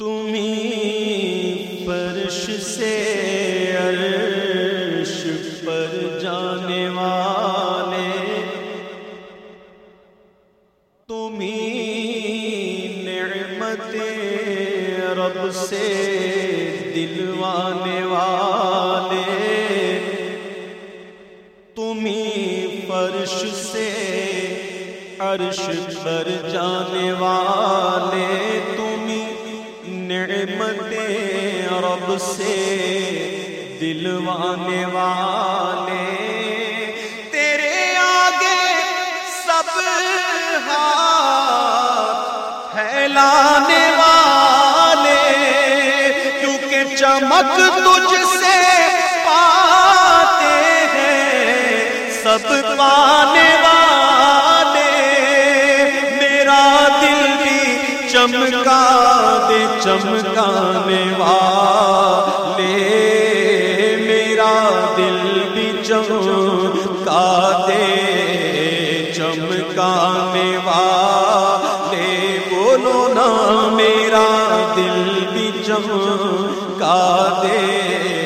تمہیں فرش سے عرش پر جانے والے۔ تمہیں نعمت رب سے دلوانے والے۔ تمہیں فرش سے عرش پر جانے والے۔ تمہیں نعمتیں رب سے دلوانے والے۔ تیرے آگے سب ہاتھ پھیلانے والے۔ کیونکہ چمک تجھ سے بھی چمکا دے چمکانے والے بولو نا میرا دل بھی چمکا دے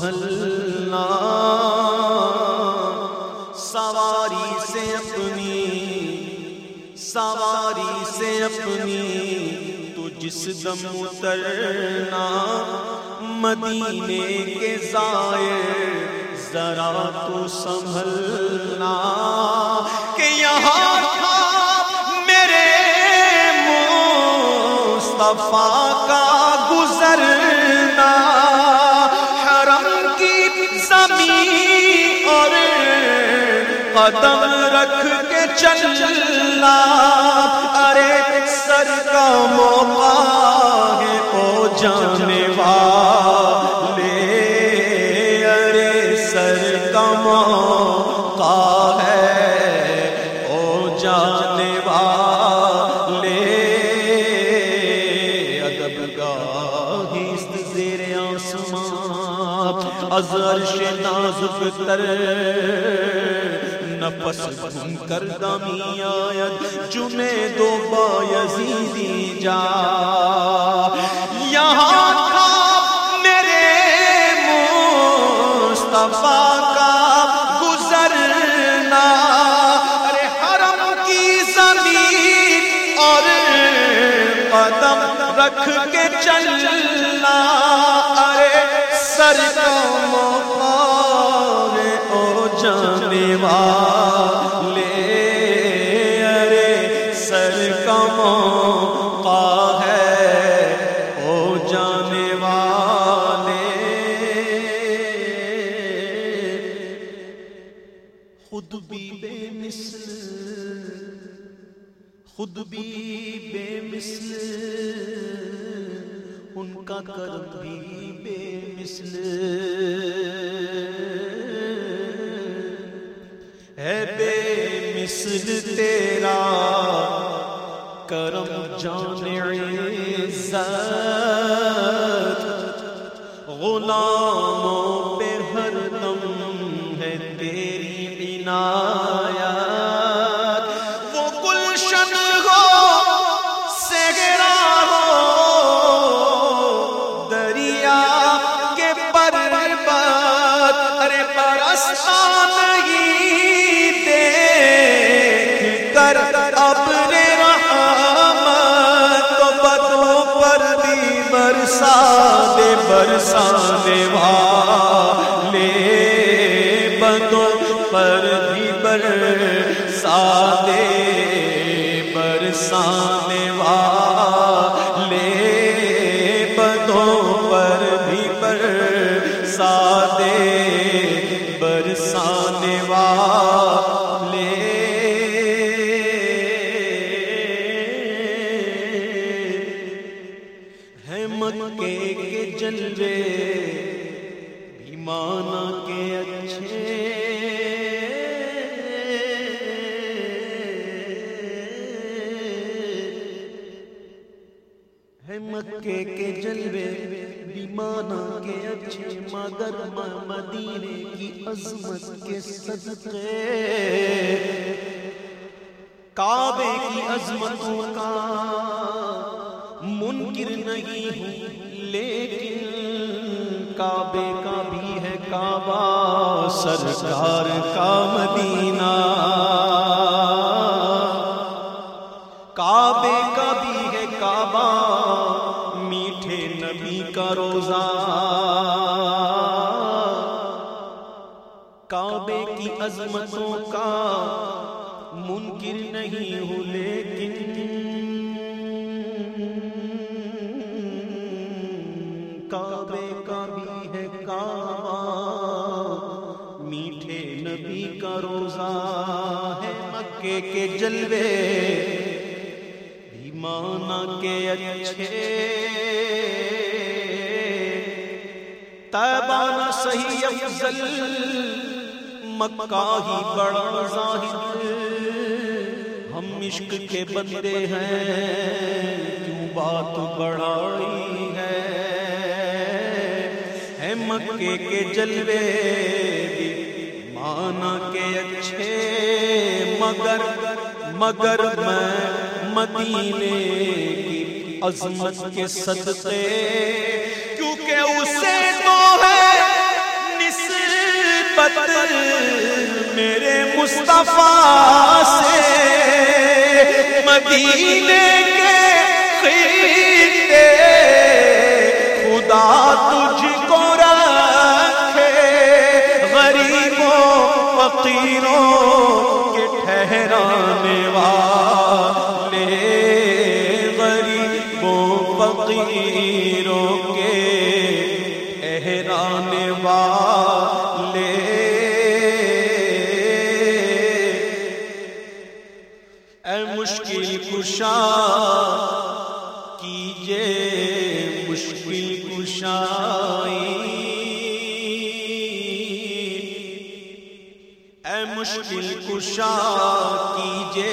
تو سواری سے اپنی، سواری سے اپنی تو جس دم اترنا۔ مدینے کے زائر ذرا تو سنبھلنا۔ کہ یہاں تھا میرے مصطفیٰ کا گزرنا۔ قدم رکھ کے چلنا۔ ارے سر کا موقع ہے او جانے والے ارے سر کا موقع ہے او جانے والے ادب گاہی زیر آسمان۔ از عرش نازک تر۔ نفس گھوم کر دمی آیت جمع دو با یزیدی جا۔ یہاں تھا میرے مصطفیٰ کا گزرنا۔ ارے حرم کی زمین اور قدم رکھ کے چلنا۔ ارے سر کا موقع او جانے والے خود بھی بے مثل، ان کا کرم بھی بے مثل۔ ہے بے مثل تیرا کرم جان عزت برسانے والے بندوں پر بھی برسا دے برسانے مکے کے جلوے بیمانہ کے اچھے، مگر مدینے کی عظمت کے صدقے۔ کعبے کی عظمتوں کا منکر نہیں ہوں، لیکن کعبے کا بھی ہے کعبہ، سرکار کا مدینہ۔ کا روزہ۔ کعبے کی عظمتوں کا منکر نہیں ہوں، لیکن کعبے کا بھی ہے کعبہ۔ میٹھے نبی کا روزہ ہے مکے کے جلوے۔ ایمانا کے اچھے۔ تیبانا صحیح افضل۔ مکہ ہی بڑا ظاہر۔ ہم عشق کے بندے ہیں، کیوں بات بڑائی ہے؟ مکے کے جلوے مانا کے اچھے۔ مگر مگر میں مدینے کی عظمت کے صدقے۔ کیونکہ اسے نسبت میرے مصطفیٰ سے مدینے کے خیتے خدا تجھ کو رکھے غریبوں فقیروں کشا کیجے مشکل کشائی اے مشکل کشا کیجے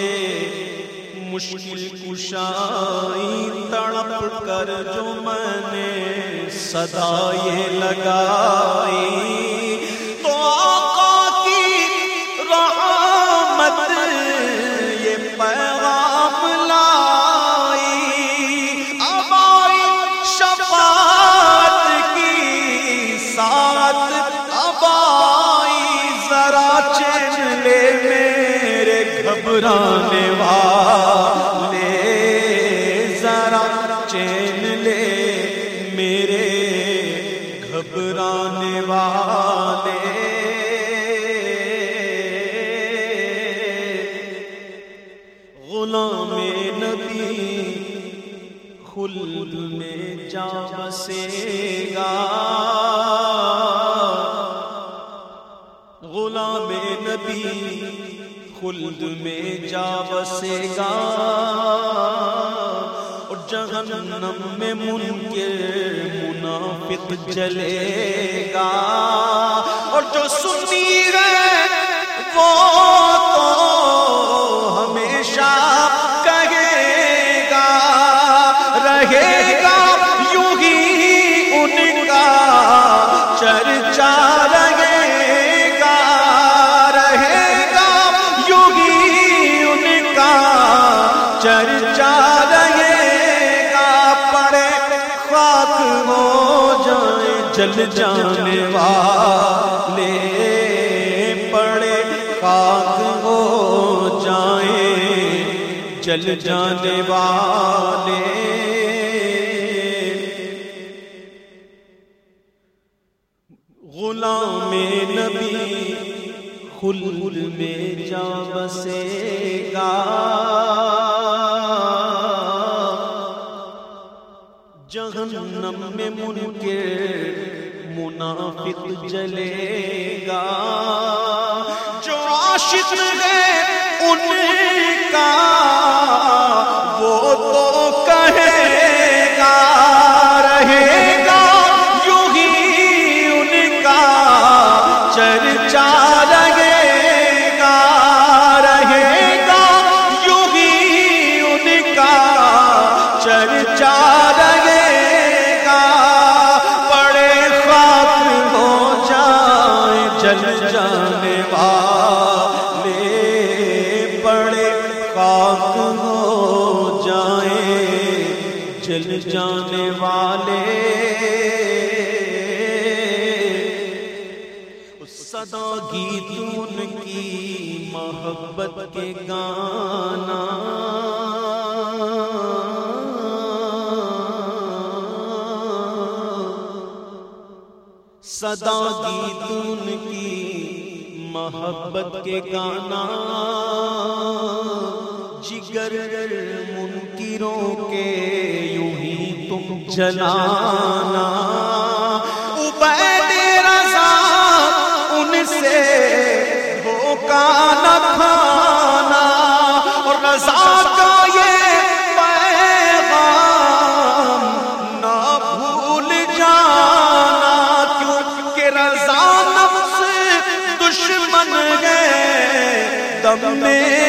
مشکل کشائی تڑپ کر جو میں نے صدا یہ لگائی۔ چین لے میرے گھبرانے والے، ذرا چین لے میرے گھبرانے والے۔ غلام نبی خلد میں جا بسے گا۔ غلام نبی خلد میں جا بسے گا اور جہنم میں منکر منافق جلے گا اور جو سنی ہے رہے گا پڑے خاک ہو جائے جل جانے والے۔ پڑے خاک ہو جائیں جل جانے والے۔ غلام نبی خلد میں جا بسے گا۔ جہنم میں منکر منافق جلے گا۔ جو عاشق ہے ان کا جانے والے۔ صدا گیت ان کی محبت کے گانا۔ صدا گیت ان کی محبت کے گانا۔ جگر منکروں کے یوں ہی تم جلانا۔ عبید رضا، ان سے دھوکہ نہ کھانا۔ اور رضا کا یہ پیغام نہ بھول جانا۔ کیوں کہ رضا نفس دشمن ہے، دم میں